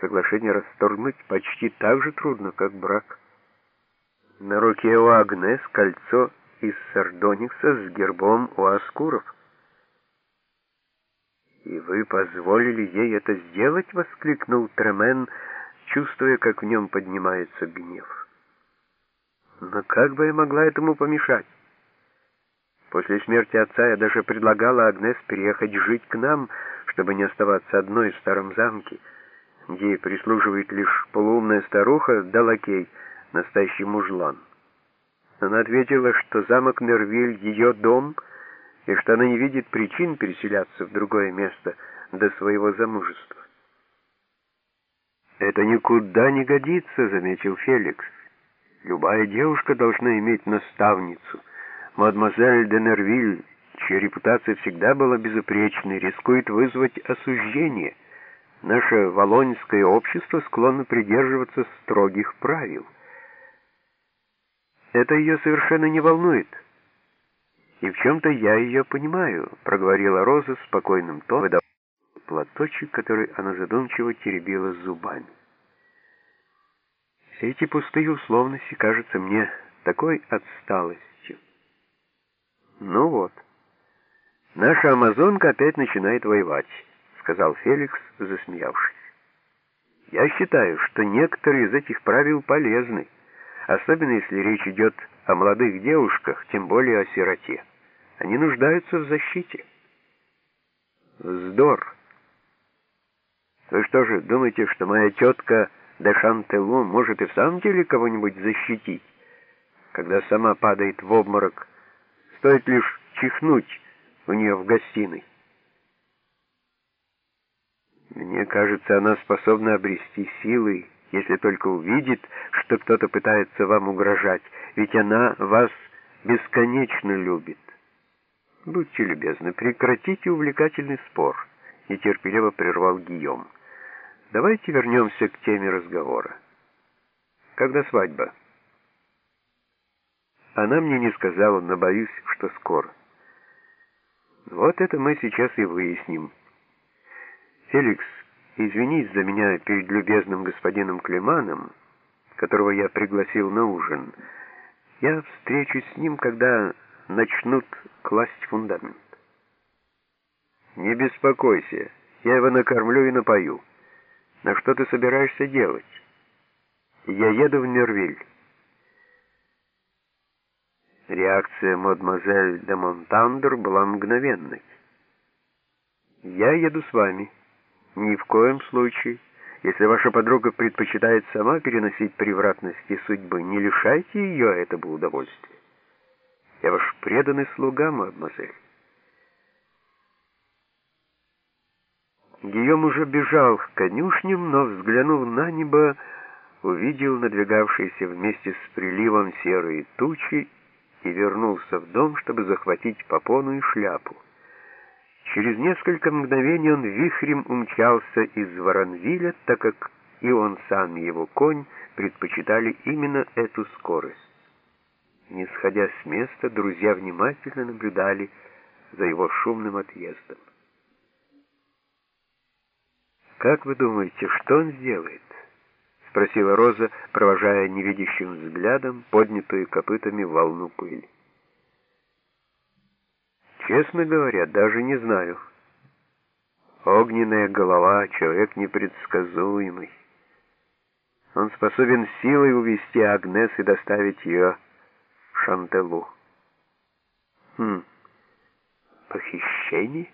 Соглашение расторгнуть почти так же трудно, как брак. На руке у Агнес кольцо из сардоникса с гербом у Аскуров. «И вы позволили ей это сделать?» — воскликнул Тремен, чувствуя, как в нем поднимается гнев. «Но как бы я могла этому помешать? После смерти отца я даже предлагала Агнес переехать жить к нам, чтобы не оставаться одной в старом замке, где прислуживает лишь полуумная старуха да лакей, настоящий мужлан. Она ответила, что замок Нервиль — ее дом, и что она не видит причин переселяться в другое место до своего замужества. «Это никуда не годится», — заметил Феликс. «Любая девушка должна иметь наставницу. Мадемуазель де Нервиль, чья репутация всегда была безупречной, рискует вызвать осуждение. Наше волоньское общество склонно придерживаться строгих правил». Это ее совершенно не волнует. И в чем-то я ее понимаю, проговорила Роза спокойным тоном, выдав платочек, который она задумчиво теребила зубами. Все эти пустые условности кажутся мне такой отсталостью. Ну вот, наша амазонка опять начинает воевать, сказал Феликс, засмеявшись. Я считаю, что некоторые из этих правил полезны особенно если речь идет о молодых девушках, тем более о сироте. Они нуждаются в защите. Вздор! Вы что же, думаете, что моя тетка де Шантелу может и в самом деле кого-нибудь защитить, когда сама падает в обморок? Стоит лишь чихнуть у нее в гостиной. Мне кажется, она способна обрести силы если только увидит, что кто-то пытается вам угрожать, ведь она вас бесконечно любит. Будьте любезны, прекратите увлекательный спор, нетерпеливо прервал Гийом. Давайте вернемся к теме разговора. Когда свадьба? Она мне не сказала, но боюсь, что скоро. Вот это мы сейчас и выясним. Феликс, Извинись за меня перед любезным господином Климаном, которого я пригласил на ужин. Я встречусь с ним, когда начнут класть фундамент. Не беспокойся, я его накормлю и напою. Но что ты собираешься делать? Я еду в Нервиль. Реакция мадемуазель де Монтандер была мгновенной. «Я еду с вами». Ни в коем случае. Если ваша подруга предпочитает сама переносить превратности судьбы, не лишайте ее этого удовольствия. Я ваш преданный слуга, мадемуазель. Гийом уже бежал к конюшням, но, взглянув на небо, увидел надвигавшиеся вместе с приливом серые тучи и вернулся в дом, чтобы захватить попону и шляпу. Через несколько мгновений он вихрем умчался из Воронвиля, так как и он сам, и его конь предпочитали именно эту скорость. Не сходя с места, друзья внимательно наблюдали за его шумным отъездом. «Как вы думаете, что он сделает?» — спросила Роза, провожая невидящим взглядом поднятую копытами волну пыли. Честно говоря, даже не знаю. Огненная голова, человек непредсказуемый. Он способен силой увести Агнес и доставить ее в Шантелу. Хм, похищение?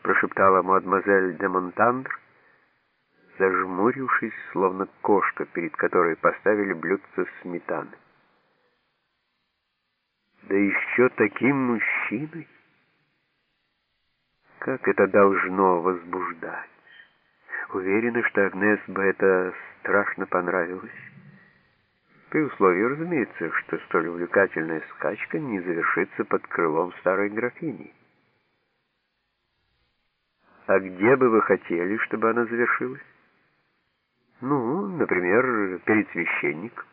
Прошептала мадемуазель де Монтандр, зажмурившись, словно кошка, перед которой поставили блюдце сметаны. Да еще таким мужчиной! Как это должно возбуждать. Уверена, что Агнес бы это страшно понравилось. При условии, разумеется, что столь увлекательная скачка не завершится под крылом старой графини. А где бы вы хотели, чтобы она завершилась? Ну, например, перед священником.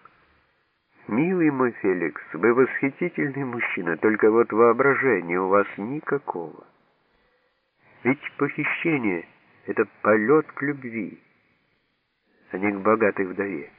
Милый мой Феликс, вы восхитительный мужчина, только вот воображения у вас никакого. Ведь похищение — это полет к любви. а не к богатой вдове.